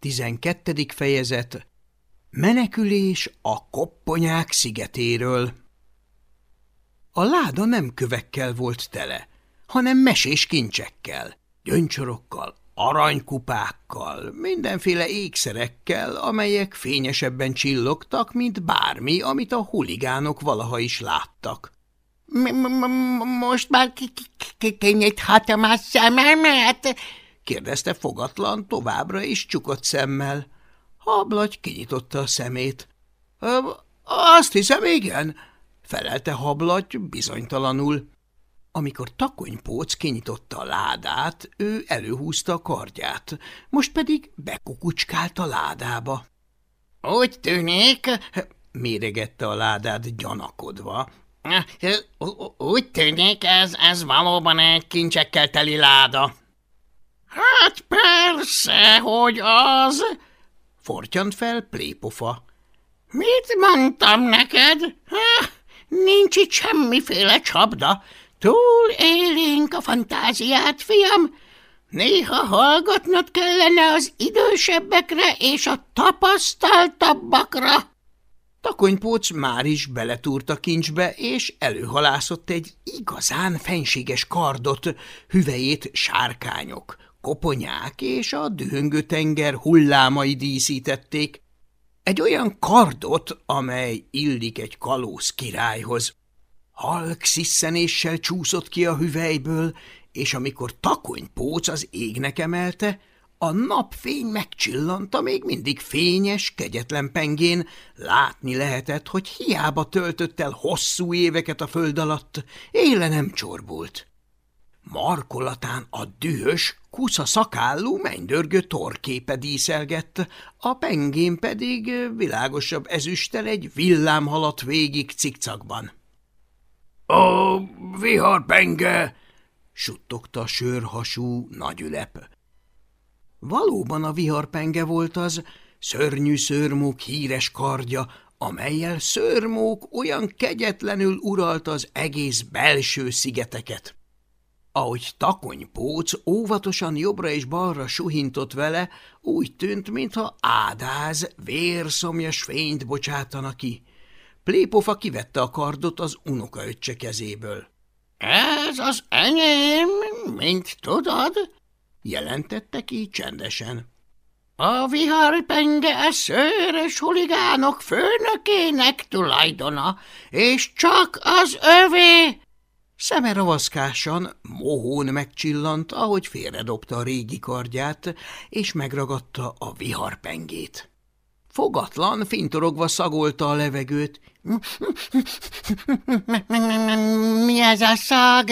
Tizenkettedik fejezet Menekülés a kopponyák szigetéről A láda nem kövekkel volt tele, hanem mesés kincsekkel, gyöncsorokkal, aranykupákkal, mindenféle ékszerekkel, amelyek fényesebben csillogtak, mint bármi, amit a huligánok valaha is láttak. – Most már kinyithatom a szememet? – kérdezte fogatlan továbbra is csukott szemmel. Hablagy kinyitotta a szemét. – Azt hiszem, igen – felelte Hablagy bizonytalanul. Amikor takonypóc kinyitotta a ládát, ő előhúzta a kardját, most pedig bekukucskált a ládába. – Úgy tűnik – méregette a ládát gyanakodva. – Úgy tűnik, ez, ez valóban egy kincsekkel teli láda. – Hát persze, hogy az – fortyant fel plépofa. – Mit mondtam neked? Ha, nincs itt semmiféle csapda, Túl élénk a fantáziát, fiam. Néha hallgatnod kellene az idősebbekre és a tapasztaltabbakra. Takonypóc már is beletúrt a kincsbe, és előhalászott egy igazán fenséges kardot, hüvejét sárkányok, koponyák és a dühöngő tenger hullámai díszítették. Egy olyan kardot, amely illik egy kalóz királyhoz. Halk sziszenéssel csúszott ki a hüvelyből, és amikor takonypóc az égnek emelte, a napfény megcsillanta még mindig fényes, kegyetlen pengén, látni lehetett, hogy hiába töltött el hosszú éveket a föld alatt, éle nem csorbult. Markolatán a dühös, kusza szakállú mennydörgő torképe díszelgett, a pengén pedig világosabb ezüstel egy villám haladt végig cikcakban. A viharpenge! suttogta sörhasú nagyülep. Valóban a viharpenge volt az, szörnyű szörmók híres kardja, amelyel szörmók olyan kegyetlenül uralt az egész belső szigeteket. Ahogy takonypóc óvatosan jobbra és balra suhintott vele, úgy tűnt, mintha ádáz, vérszomjas fényt bocsátana ki. Plépofa kivette a kardot az unokaöccse kezéből. – Ez az enyém, mint tudod? – jelentette ki csendesen. – A viharpenge szőrös huligánok főnökének tulajdona, és csak az övé! Szeme ravaszkásan, mohón megcsillant, ahogy félredobta a régi kardját, és megragadta a viharpengét. Fogatlan, fintorogva szagolta a levegőt. – Mi ez a szag?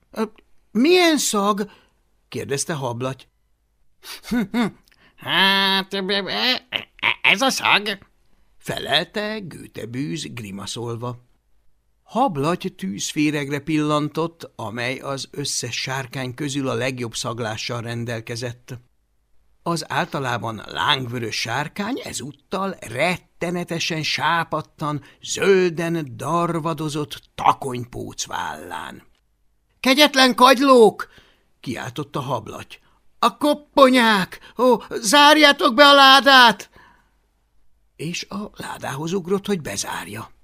– Milyen szag? – kérdezte hablaty. – Hát, ez a szag – felelte Gőtebűz grimaszolva. Hablaty tűzféregre pillantott, amely az összes sárkány közül a legjobb szaglással rendelkezett. Az általában lángvörös sárkány ezúttal rettenetesen sápattan, zölden darvadozott takonypóc vállán. – Kegyetlen kagylók! – kiáltott a hablaty. – A kopponyák! Ó, zárjátok be a ládát! És a ládához ugrott, hogy bezárja. –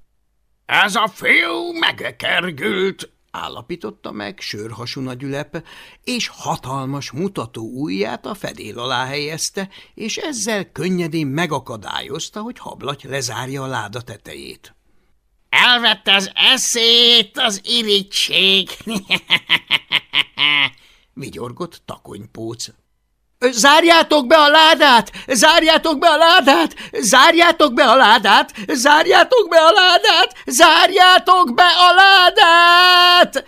Ez a fiú megekergült! állapította meg sörhasú nagyülep, és hatalmas mutató ujját a fedél alá helyezte, és ezzel könnyedén megakadályozta, hogy hablaty lezárja a láda tetejét. – Elvette az eszét az irítség! – vigyorgott takonypóc. Zárjátok be a ládát! Zárjátok be a ládát! Zárjátok be a ládát! Zárjátok be a ládát! Zárjátok be a ládát!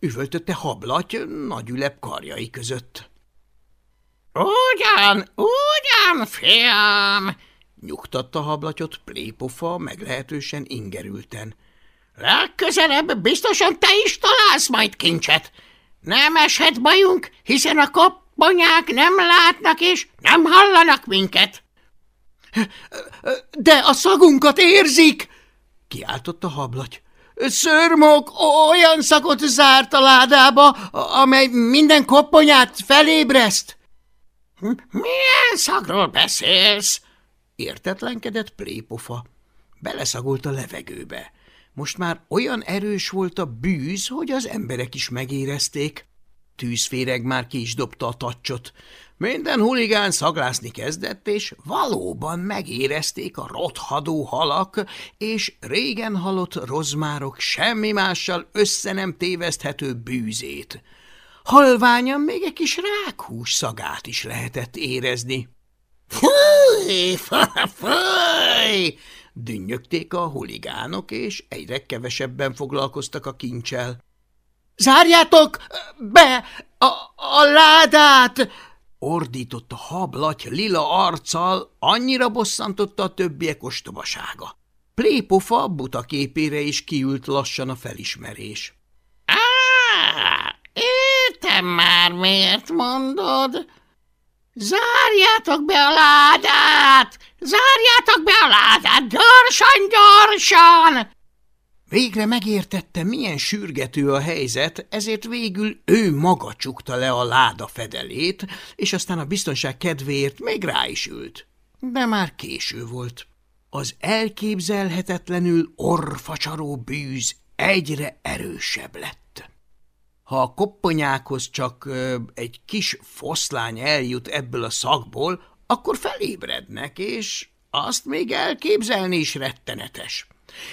Üvöltötte hablaty nagyülep karjai között. Ugyan, ugyan, fiam! Nyugtatta hablatyot plépofa meglehetősen ingerülten. Legközelebb biztosan te is találsz majd kincset. Nem eshet bajunk, hiszen a kap Bonyák nem látnak és nem hallanak minket. De a szagunkat érzik, kiáltotta hablaty. Szörmok olyan szakot zárt a ládába, amely minden kopponyát felébreszt. Milyen szagról beszélsz? Értetlenkedett plépofa. Beleszagolt a levegőbe. Most már olyan erős volt a bűz, hogy az emberek is megérezték. Tűzféreg már ki is dobta a tacsot. Minden huligán szaglászni kezdett, és valóban megérezték a rothadó halak, és régen halott rozmárok semmi mással össze nem téveszthető bűzét. Halványan még egy kis rákhús szagát is lehetett érezni. Fúj, fúj! Dünnyögték a huligánok, és egyre kevesebben foglalkoztak a kincsel. – Zárjátok be a, a ládát! Ordított a hablaty lila arccal, annyira bosszantotta a többiek ostobasága. Plépofa buta képére is kiült lassan a felismerés. – Á, értem már, miért mondod. Zárjátok be a ládát! Zárjátok be a ládát! Gyorsan, gyorsan! Végre megértette, milyen sürgető a helyzet, ezért végül ő maga csukta le a láda fedelét, és aztán a biztonság kedvéért még rá is ült. De már késő volt. Az elképzelhetetlenül orfacsaró bűz egyre erősebb lett. Ha a kopponyákhoz csak ö, egy kis foszlány eljut ebből a szakból, akkor felébrednek, és azt még elképzelni is rettenetes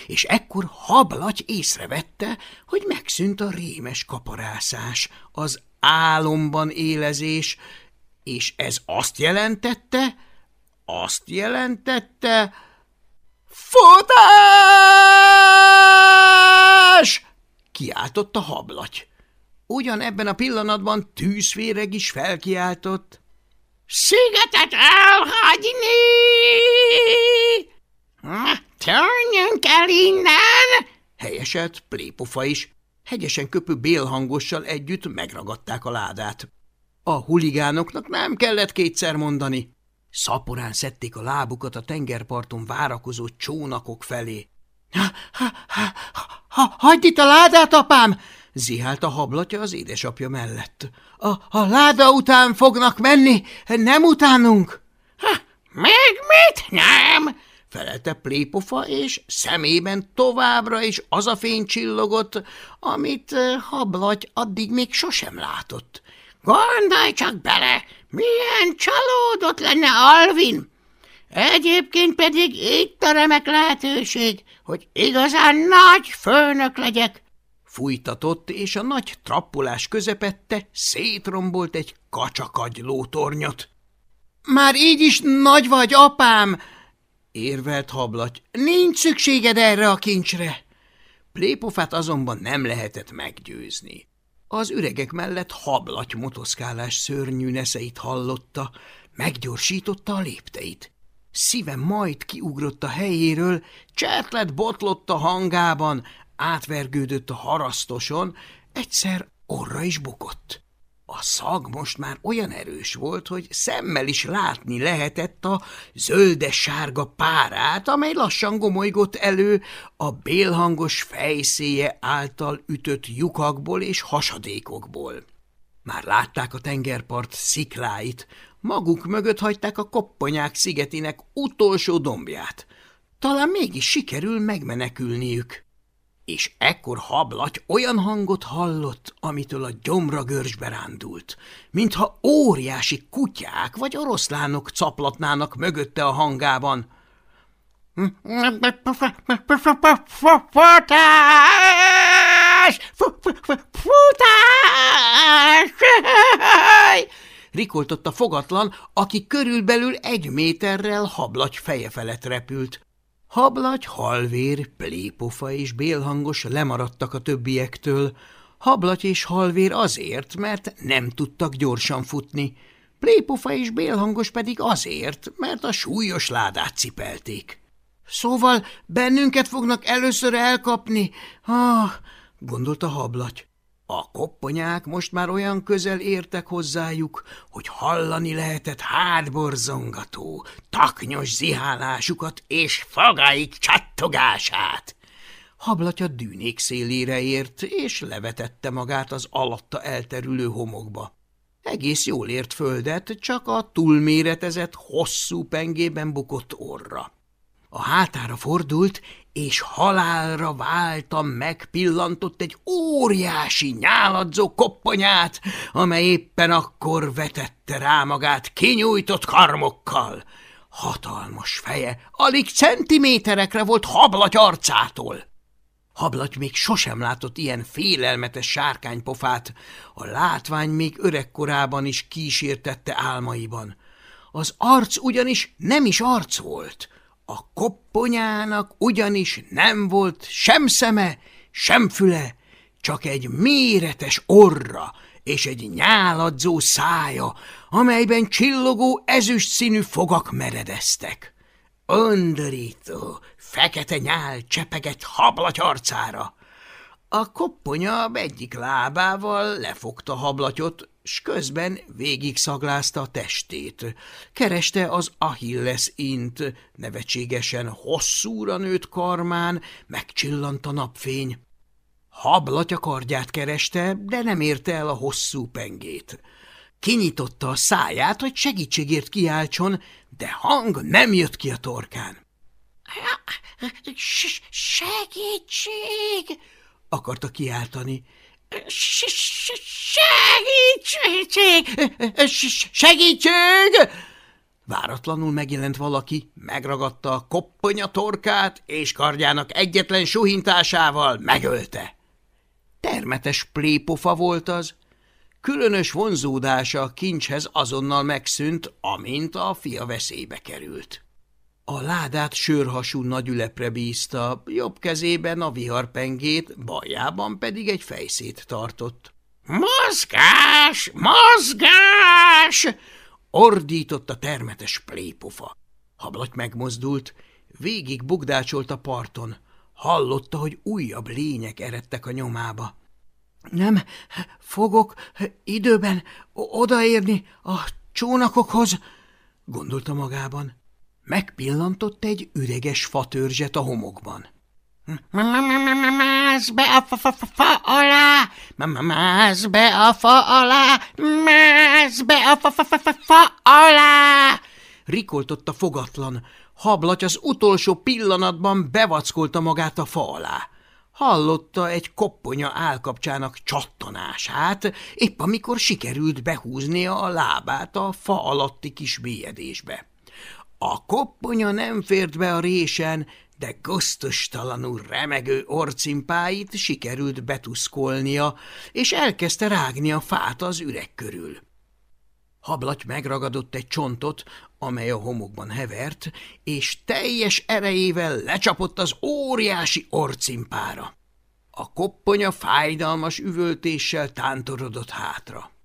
és ekkor hablaty észrevette, hogy megszűnt a rémes kaparászás, az álomban élezés, és ez azt jelentette, azt jelentette, futás! Kiáltott a hablaty. Ugyan ebben a pillanatban tűzféreg is felkiáltott. Szigetet elhagyni! El innen! Helyeselt plépofa is. Hegyesen köpő bélhangossal együtt megragadták a ládát. A huligánoknak nem kellett kétszer mondani. Szaporán szedték a lábukat a tengerparton várakozó csónakok felé. Ha, ha, ha, ha, – Hagyd itt a ládát, apám! – zihált a hablatja az édesapja mellett. A, – A láda után fognak menni, nem utánunk! – Még mit nem? Felelte plépofa, és szemében továbbra is az a fény csillogott, amit eh, hablaty addig még sosem látott. Gondolj csak bele, milyen csalódott lenne Alvin! Egyébként pedig itt a remek lehetőség, hogy igazán nagy főnök legyek. Fújtatott, és a nagy trappolás közepette szétrombolt egy kacsakagyló tornyot. – Már így is nagy vagy, apám! Érvelt hablaty, nincs szükséged erre a kincsre. Plépofát azonban nem lehetett meggyőzni. Az üregek mellett hablaty motoszkálás szörnyű neszeit hallotta, meggyorsította a lépteit. Szíve majd kiugrott a helyéről, csetlet botlott a hangában, átvergődött a harasztoson, egyszer orra is bukott. A szag most már olyan erős volt, hogy szemmel is látni lehetett a zöldes-sárga párát, amely lassan gomolygott elő a bélhangos fejszéje által ütött lyukakból és hasadékokból. Már látták a tengerpart szikláit, maguk mögött hagyták a kopponyák szigetének utolsó dombját. Talán mégis sikerül megmenekülniük és ekkor hablaty olyan hangot hallott, amitől a gyomra görcsbe rándult, mintha óriási kutyák vagy oroszlánok caplatnának mögötte a hangában. Futás! Futás! Rikoltott a fogatlan, aki körülbelül egy méterrel hablagy feje felett repült. Hablagy, halvér, plépofa és bélhangos lemaradtak a többiektől. Hablagy és halvér azért, mert nem tudtak gyorsan futni. Plépofa és bélhangos pedig azért, mert a súlyos ládát cipelték. Szóval bennünket fognak először elkapni? Ah, gondolta hablagy. A kopponyák most már olyan közel értek hozzájuk, hogy hallani lehetett hátborzongató, taknyos zihálásukat és fogaik csattogását. Hablatya dűnék szélére ért, és levetette magát az alatta elterülő homokba. Egész jól ért földet, csak a túlméretezett, hosszú pengében bukott orra. A hátára fordult, és halálra váltam megpillantott egy óriási nyáladzó kopponyát, amely éppen akkor vetette rá magát kinyújtott karmokkal. Hatalmas feje, alig centiméterekre volt hablaty arcától. Hablaty még sosem látott ilyen félelmetes sárkánypofát, a látvány még öregkorában is kísértette álmaiban. Az arc ugyanis nem is arc volt, a kopponyának ugyanis nem volt sem szeme, sem füle, csak egy méretes orra és egy nyáladzó szája, amelyben csillogó ezüst színű fogak meredeztek. Undorító, fekete nyál csepegett hablaty arcára. A kopponya egyik lábával lefogta hablatyot, s közben végig szaglázta a testét. Kereste az Achilles int, nevetségesen hosszúra nőtt karmán, megcsillant a napfény. Hablatya kardját kereste, de nem érte el a hosszú pengét. Kinyitotta a száját, hogy segítségért kiáltson, de hang nem jött ki a torkán. – Segítség! – akarta kiáltani. Segítség! Segítség! Váratlanul megjelent valaki, megragadta a kopponya torkát, és kardjának egyetlen suhintásával megölte. Termetes plépofa volt az, különös vonzódása a kincshez azonnal megszűnt, amint a fia veszélybe került. A ládát sörhasú nagyülepre bízta, jobb kezében a viharpengét, baljában pedig egy fejszét tartott. – Mozgás! Mozgás! – ordított a termetes plépofa. Hablaty megmozdult, végig bugdácsolt a parton. Hallotta, hogy újabb lények eredtek a nyomába. – Nem fogok időben odaérni a csónakokhoz – gondolta magában. Megpillantott egy üreges fatörzset a homokban. – Mász be a fa, fa, fa, fa alá! Mász be a fa alá! Mász be a fa, fa, fa, fa, fa alá! Rikoltott a fogatlan. Hablaty az utolsó pillanatban bevackolta magát a fa alá. Hallotta egy kopponya állkapcsának csattanását, épp amikor sikerült behúznia a lábát a fa alatti kis bélyedésbe. A kopponya nem fért be a résen, de goztostalanul remegő orcimpáit sikerült betuszkolnia, és elkezdte rágni a fát az üreg körül. Hablaty megragadott egy csontot, amely a homokban hevert, és teljes erejével lecsapott az óriási orcimpára. A kopponya fájdalmas üvöltéssel tántorodott hátra.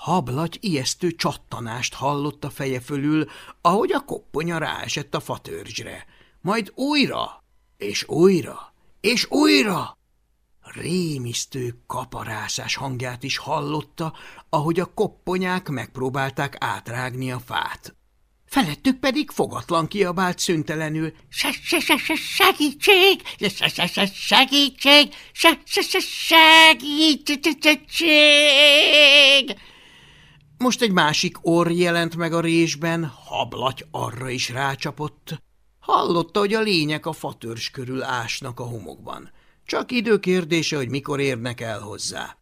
Hablaty ijesztő csattanást hallott a feje fölül, ahogy a kopponya ráesett a fatörzsre. Majd újra, és újra, és újra. Rémisztő kaparászás hangját is hallotta, ahogy a kopponyák megpróbálták átrágni a fát. Felettük pedig fogatlan kiabált szüntelenül. Se, se, se, se, segítség! Se, se, se, segítség! Se, se, se, segítség! Most egy másik orr jelent meg a résben, hablaty arra is rácsapott. Hallotta, hogy a lények a fatörs körül ásnak a homokban. Csak időkérdése, hogy mikor érnek el hozzá.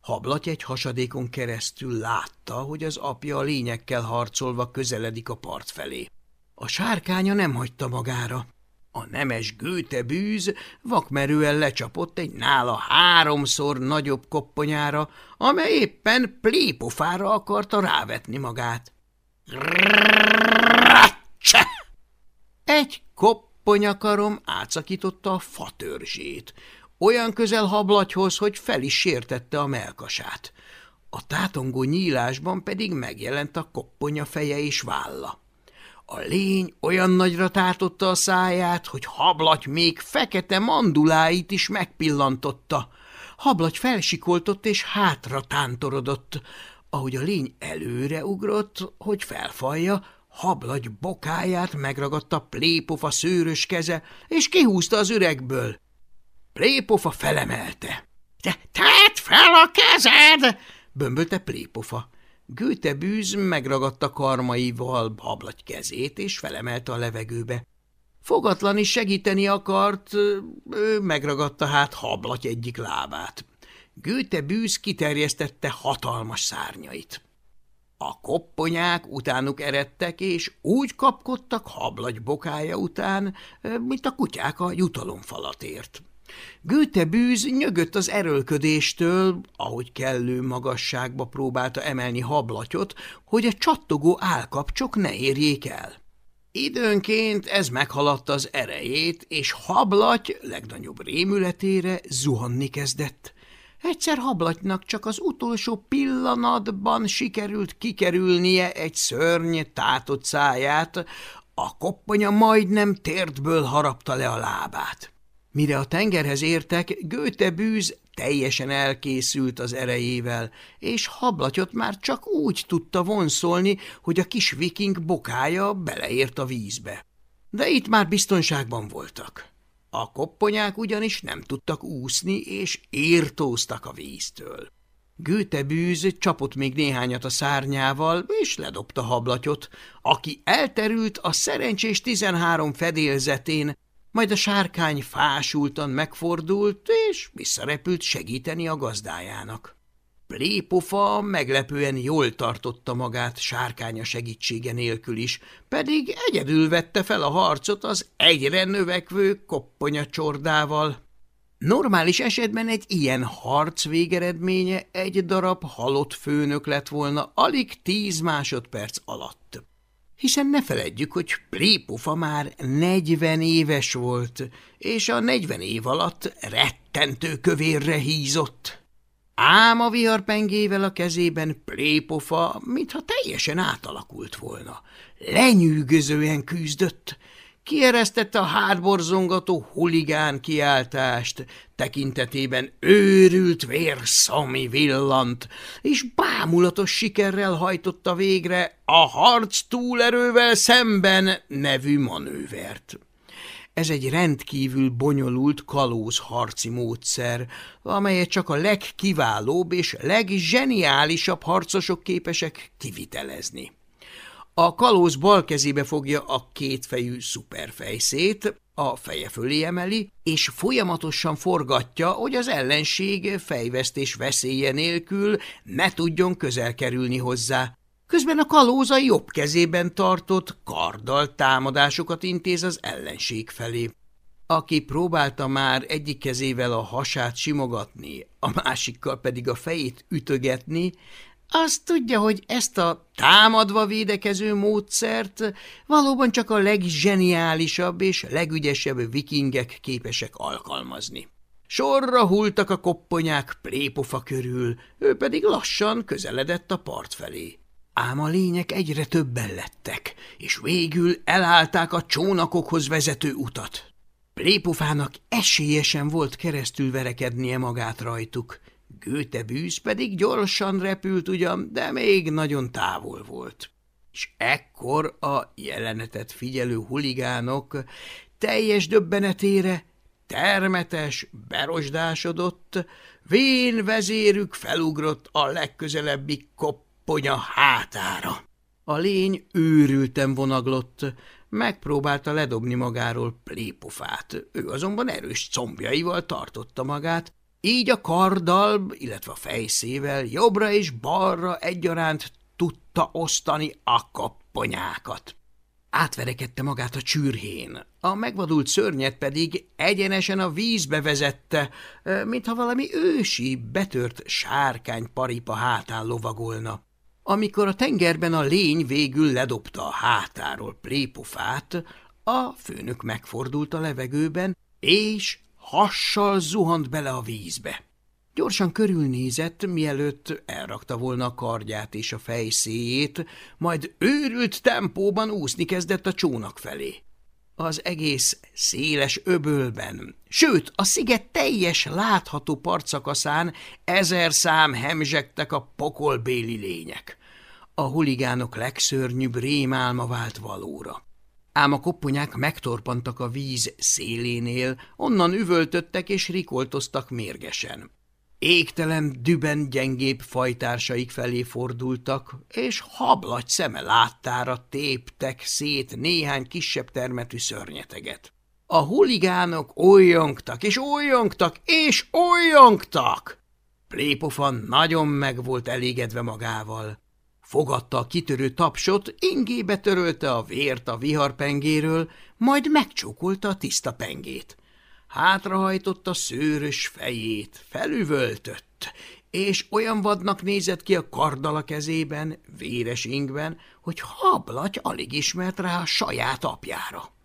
Hablaty egy hasadékon keresztül látta, hogy az apja a lényekkel harcolva közeledik a part felé. A sárkánya nem hagyta magára. A nemes gőte bűz vakmerően lecsapott egy nála háromszor nagyobb kopponyára, amely éppen plépofára akarta rávetni magát. Egy kopponyakarom átszakította a fatörzsét, olyan közel hablatyhoz, hogy fel is sértette a melkasát. A tátongó nyílásban pedig megjelent a kopponya feje és válla. A lény olyan nagyra tátotta a száját, hogy hablaty még fekete manduláit is megpillantotta. Hablaty felsikoltott és hátra tántorodott. Ahogy a lény előre ugrott, hogy felfalja, hablagy bokáját megragadta plépofa szőrös keze, és kihúzta az üregből. Plépofa felemelte. – Tedd fel a kezed! – bömbölte plépofa. Gőtebűz megragadta karmaival hablagy kezét, és felemelte a levegőbe. Fogatlan is segíteni akart, ő megragadta hát hablaty egyik lábát. Gőtebűz kiterjesztette hatalmas szárnyait. A kopponyák utánuk eredtek, és úgy kapkodtak hablagy bokája után, mint a kutyák a jutalomfalatért. Gőte bűz nyögött az erőlködéstől, ahogy kellő magasságba próbálta emelni hablatyot, hogy a csattogó állkapcsok ne érjék el. Időnként ez meghaladta az erejét, és hablaty legnagyobb rémületére zuhanni kezdett. Egyszer hablatynak csak az utolsó pillanatban sikerült kikerülnie egy szörny tátott száját, a kopponya majdnem tértből harapta le a lábát. Mire a tengerhez értek, Göte bűz teljesen elkészült az erejével, és hablatyot már csak úgy tudta vonszolni, hogy a kis viking bokája beleért a vízbe. De itt már biztonságban voltak. A kopponyák ugyanis nem tudtak úszni, és írtóztak a víztől. Gőtebűz csapott még néhányat a szárnyával, és ledobta hablatyot, aki elterült a szerencsés tizenhárom fedélzetén, majd a sárkány fásultan megfordult, és visszarepült segíteni a gazdájának. Plépofa meglepően jól tartotta magát sárkánya segítsége nélkül is, pedig egyedül vette fel a harcot az egyre növekvő kopponya csordával. Normális esetben egy ilyen harc végeredménye egy darab halott főnök lett volna alig tíz másodperc alatt. Hiszen ne feledjük, hogy Plépofa már negyven éves volt, és a negyven év alatt rettentő kövérre hízott. Ám a viharpengével a kezében plépofa, mintha teljesen átalakult volna. Lenyűgözően küzdött, kieresztette a hátborzongató huligán kiáltást, tekintetében őrült vérszami villant, és bámulatos sikerrel hajtotta végre a harc túlerővel szemben nevű manővert. Ez egy rendkívül bonyolult kalózharci módszer, amelyet csak a legkiválóbb és leggeniálisabb harcosok képesek kivitelezni. A kalóz bal kezébe fogja a kétfejű szuperfejszét, a feje fölé emeli, és folyamatosan forgatja, hogy az ellenség fejvesztés veszélye nélkül ne tudjon közel kerülni hozzá. Közben a kalóza jobb kezében tartott karddal támadásokat intéz az ellenség felé. Aki próbálta már egyik kezével a hasát simogatni, a másikkal pedig a fejét ütögetni, az tudja, hogy ezt a támadva védekező módszert valóban csak a leggeniálisabb és legügyesebb vikingek képesek alkalmazni. Sorra hultak a kopponyák plépofa körül, ő pedig lassan közeledett a part felé. Ám a lények egyre többen lettek, és végül elállták a csónakokhoz vezető utat. Plépufának esélyesen volt keresztül verekednie magát rajtuk, Gőte bűz pedig gyorsan repült ugyan, de még nagyon távol volt. És ekkor a jelenetet figyelő huligánok teljes döbbenetére termetes, berosdásodott, vén vezérük felugrott a legközelebbi kopp ponya hátára. A lény őrülten vonaglott, megpróbálta ledobni magáról plépofát, ő azonban erős combjaival tartotta magát, így a karddal, illetve a fejszével jobbra és balra egyaránt tudta osztani a kapponyákat. Átverekedte magát a csürhén, a megvadult szörnyet pedig egyenesen a vízbe vezette, mintha valami ősi, betört sárkány paripa hátán lovagolna. Amikor a tengerben a lény végül ledobta a hátáról plépofát, a főnök megfordult a levegőben, és hassal zuhant bele a vízbe. Gyorsan körülnézett, mielőtt elrakta volna a kardját és a fejszéjét, majd őrült tempóban úszni kezdett a csónak felé. Az egész széles öbölben, sőt, a sziget teljes látható partszakaszán ezer szám hemzsegtek a pokolbéli lények a huligánok legszörnyűbb rémálma vált valóra. Ám a kopponyák megtorpantak a víz szélénél, onnan üvöltöttek és rikoltoztak mérgesen. Égtelen düben gyengébb fajtársaik felé fordultak, és hablagy szeme láttára téptek szét néhány kisebb termetű szörnyeteget. A huligánok olyongtak, és olyongtak, és olyongtak! Plépofan nagyon meg volt elégedve magával. Fogadta a kitörő tapsot, ingébe törölte a vért a viharpengéről, majd megcsókolta a tiszta pengét. Hátrahajtotta szőrös fejét, felüvöltött, és olyan vadnak nézett ki a kardala kezében, véres ingben, hogy hablaty alig ismert rá a saját apjára.